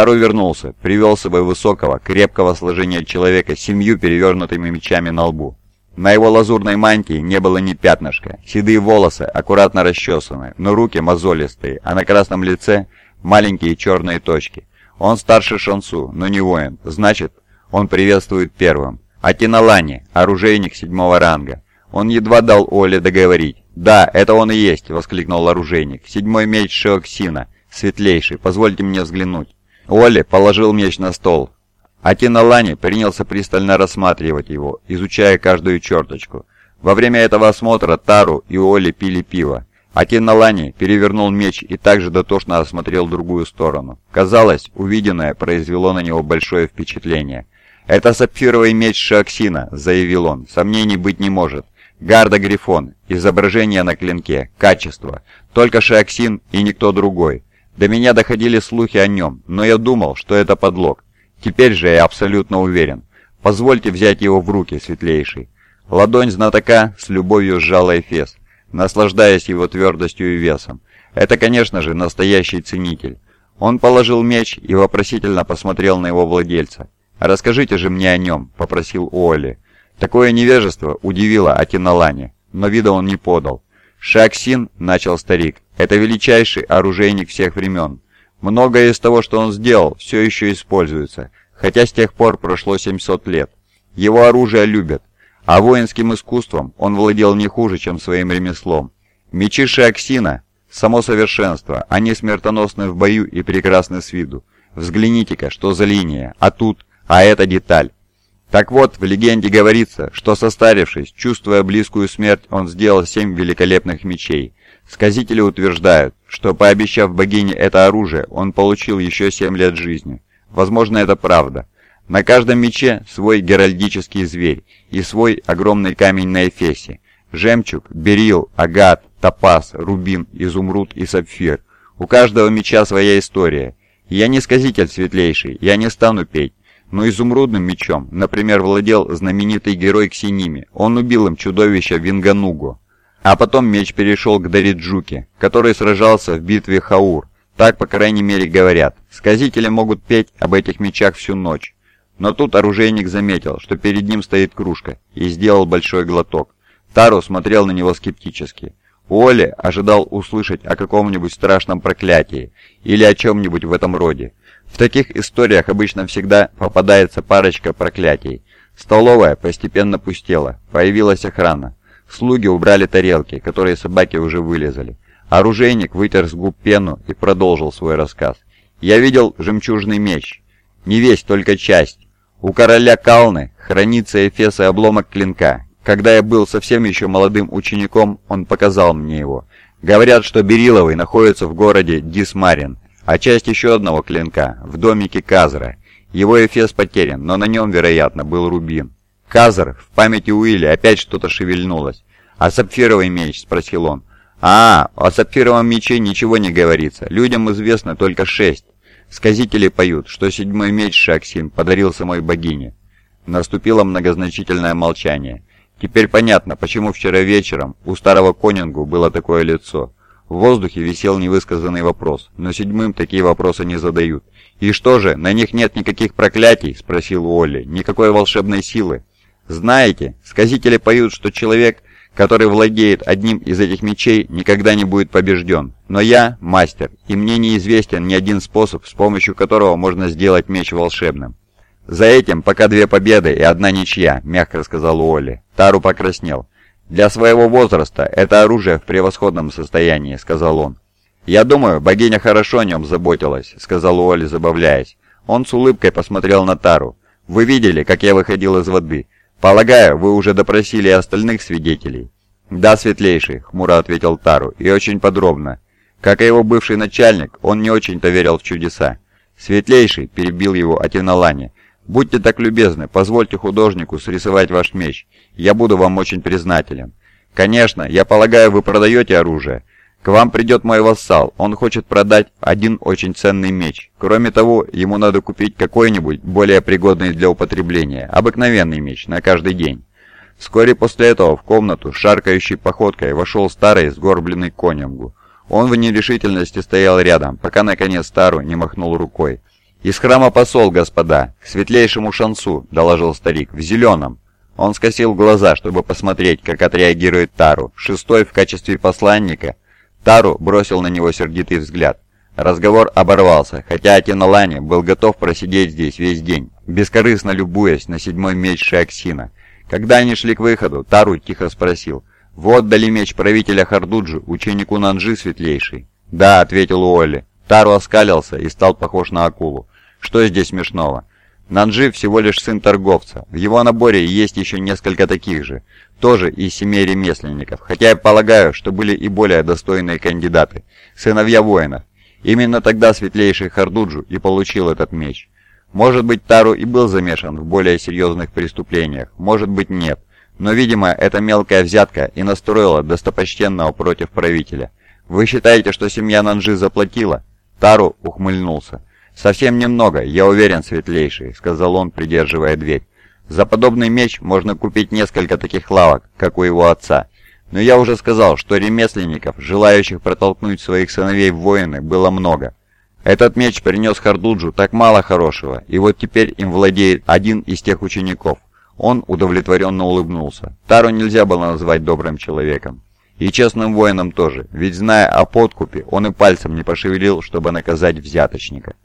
Тару вернулся, привел с собой высокого, крепкого сложения человека семью перевернутыми мечами на лбу. На его лазурной мантии не было ни пятнышка, седые волосы аккуратно расчесаны, но руки мозолистые, а на красном лице маленькие черные точки. Он старше Шансу, но не воин, значит, он приветствует первым. Атиналани, оружейник седьмого ранга. Он едва дал Оле договорить. «Да, это он и есть!» — воскликнул оружейник. «Седьмой меч Шиоксина, светлейший, позвольте мне взглянуть». Оли положил меч на стол. Атиналани принялся пристально рассматривать его, изучая каждую черточку. Во время этого осмотра Тару и Оли пили пиво. Атиналани перевернул меч и также дотошно осмотрел другую сторону. Казалось, увиденное произвело на него большое впечатление. «Это сапфировый меч Шиоксина», — заявил он. «Сомнений быть не может. Гарда Грифон. Изображение на клинке. Качество. Только Шиоксин и никто другой. До меня доходили слухи о нем, но я думал, что это подлог. Теперь же я абсолютно уверен. Позвольте взять его в руки, светлейший. Ладонь знатока с любовью сжала Эфес, наслаждаясь его твердостью и весом. Это, конечно же, настоящий ценитель. Он положил меч и вопросительно посмотрел на его владельца. «Расскажите же мне о нем», — попросил Уолли. Такое невежество удивило Атиналани, но вида он не подал. «Шаксин», — начал старик, — «это величайший оружейник всех времен. Многое из того, что он сделал, все еще используется, хотя с тех пор прошло 700 лет. Его оружие любят, а воинским искусством он владел не хуже, чем своим ремеслом. Мечи Шиаксина – само совершенство, они смертоносны в бою и прекрасны с виду. Взгляните-ка, что за линия, а тут, а это деталь. Так вот, в легенде говорится, что состарившись, чувствуя близкую смерть, он сделал семь великолепных мечей. Сказители утверждают, что пообещав богине это оружие, он получил еще семь лет жизни. Возможно, это правда. На каждом мече свой геральдический зверь и свой огромный камень на эфесе. Жемчуг, берил, агат, топаз, рубин, изумруд и сапфир. У каждого меча своя история. Я не сказитель светлейший, я не стану петь. Но изумрудным мечом, например, владел знаменитый герой Ксеними. Он убил им чудовище Винганугу. А потом меч перешел к Дариджуке, который сражался в битве Хаур. Так, по крайней мере, говорят. Сказители могут петь об этих мечах всю ночь. Но тут оружейник заметил, что перед ним стоит кружка, и сделал большой глоток. Тару смотрел на него скептически. Уолли ожидал услышать о каком-нибудь страшном проклятии или о чем-нибудь в этом роде. В таких историях обычно всегда попадается парочка проклятий. Столовая постепенно пустела, появилась охрана. Слуги убрали тарелки, которые собаки уже вылезали. Оружейник вытер с губ пену и продолжил свой рассказ. «Я видел жемчужный меч. Не весь, только часть. У короля Калны хранится эфес и обломок клинка. Когда я был совсем еще молодым учеником, он показал мне его. Говорят, что Бериловый находится в городе Дисмарин, а часть еще одного клинка в домике Казра. Его эфес потерян, но на нем, вероятно, был рубин. Казр, в памяти Уилли опять что-то шевельнулось. «А сапфировый меч?» — спросил он. «А, о сапфировом мече ничего не говорится. Людям известно только шесть. Сказители поют, что седьмой меч Шаксин подарил самой богине». Наступило многозначительное молчание. Теперь понятно, почему вчера вечером у старого конюнгу было такое лицо. В воздухе висел невысказанный вопрос, но седьмым такие вопросы не задают. «И что же, на них нет никаких проклятий?» – спросил Уолли. «Никакой волшебной силы?» «Знаете, сказители поют, что человек, который владеет одним из этих мечей, никогда не будет побежден. Но я – мастер, и мне неизвестен ни один способ, с помощью которого можно сделать меч волшебным». «За этим пока две победы и одна ничья», – мягко сказал Уолли. Тару покраснел. «Для своего возраста это оружие в превосходном состоянии», — сказал он. «Я думаю, богиня хорошо о нем заботилась», — сказал Уолли, забавляясь. Он с улыбкой посмотрел на Тару. «Вы видели, как я выходил из воды? Полагаю, вы уже допросили остальных свидетелей?» «Да, светлейший», — хмуро ответил Тару, — «и очень подробно. Как и его бывший начальник, он не очень-то верил в чудеса. «Светлейший», — перебил его Атиналани, Будьте так любезны, позвольте художнику срисовать ваш меч. Я буду вам очень признателен. Конечно, я полагаю, вы продаете оружие. К вам придет мой вассал, он хочет продать один очень ценный меч. Кроме того, ему надо купить какой-нибудь более пригодный для употребления, обыкновенный меч, на каждый день. Вскоре после этого в комнату шаркающей походкой вошел старый сгорбленный конюнгу. Он в нерешительности стоял рядом, пока наконец Стару не махнул рукой. «Из храма посол, господа, к светлейшему шансу», — доложил старик, — «в зеленом». Он скосил глаза, чтобы посмотреть, как отреагирует Тару. Шестой в качестве посланника. Тару бросил на него сердитый взгляд. Разговор оборвался, хотя Атиналани был готов просидеть здесь весь день, бескорыстно любуясь на седьмой меч Шиаксина. Когда они шли к выходу, Тару тихо спросил, «Вы отдали меч правителя Хардуджи, ученику Нанджи Светлейший?» «Да», — ответил Уолли. Тару оскалился и стал похож на акулу. «Что здесь смешного?» Нанджи всего лишь сын торговца. В его наборе есть еще несколько таких же, тоже из семей ремесленников, хотя я полагаю, что были и более достойные кандидаты, сыновья воинов. Именно тогда светлейший Хардуджу и получил этот меч. Может быть, Тару и был замешан в более серьезных преступлениях, может быть нет, но, видимо, эта мелкая взятка и настроила достопочтенного против правителя. Вы считаете, что семья Нанджи заплатила? Тару ухмыльнулся. «Совсем немного, я уверен, светлейший», — сказал он, придерживая дверь. «За подобный меч можно купить несколько таких лавок, как у его отца. Но я уже сказал, что ремесленников, желающих протолкнуть своих сыновей в воины, было много. Этот меч принес Хардуджу так мало хорошего, и вот теперь им владеет один из тех учеников». Он удовлетворенно улыбнулся. Тару нельзя было назвать добрым человеком. И честным воином тоже, ведь зная о подкупе, он и пальцем не пошевелил, чтобы наказать взяточника.